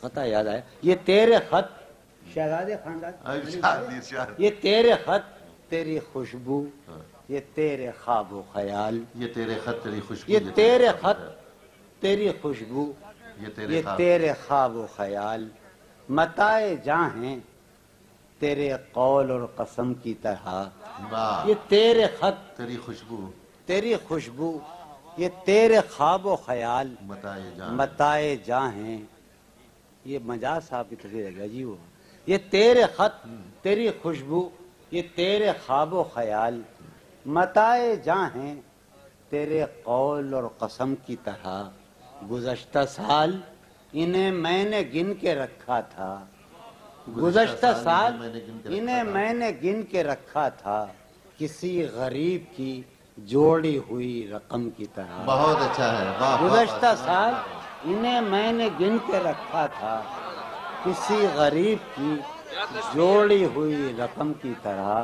قطع یاد آیا؟ یہ تیرے خط شہزادے خاندان ارشاد یہ تیرے خط تیری خوشبو یہ تیرے خواب و خیال یہ تیرے خط تیری خوشبو یہ تیرے خط تیری خوشبو یہ تیرے خواب۔ و خیال۔ متائے جاں ہیں تیرے قول اور قسم کی طرح۔ یہ تیرے خط تیری خوشبو۔ تیری خوشبو یہ تیرے خواب و خیال۔ متائے جاں ہیں یہ مجاز صاحب کی تصویر ہے جی وہ۔ یہ تیرے خط تیری خوشبو یہ تیرے خواب و خیال متائے جاں ہیں تیرے قول اور قسم کی طرح۔ گزشتہ سال انہیں میں نے گن کے رکھا تھا۔ گزشتہ سال انہیں۔ میں نے گن کے رکھا تھا۔ کسی غریب کی جوڑی ہوئی رقم کی طرح۔ بہت اچھا ہے گزشتہ سال انہیں میں نے گن کے رکھا تھا کسی غریب کی جوڑی ہوئی رقم کی طرح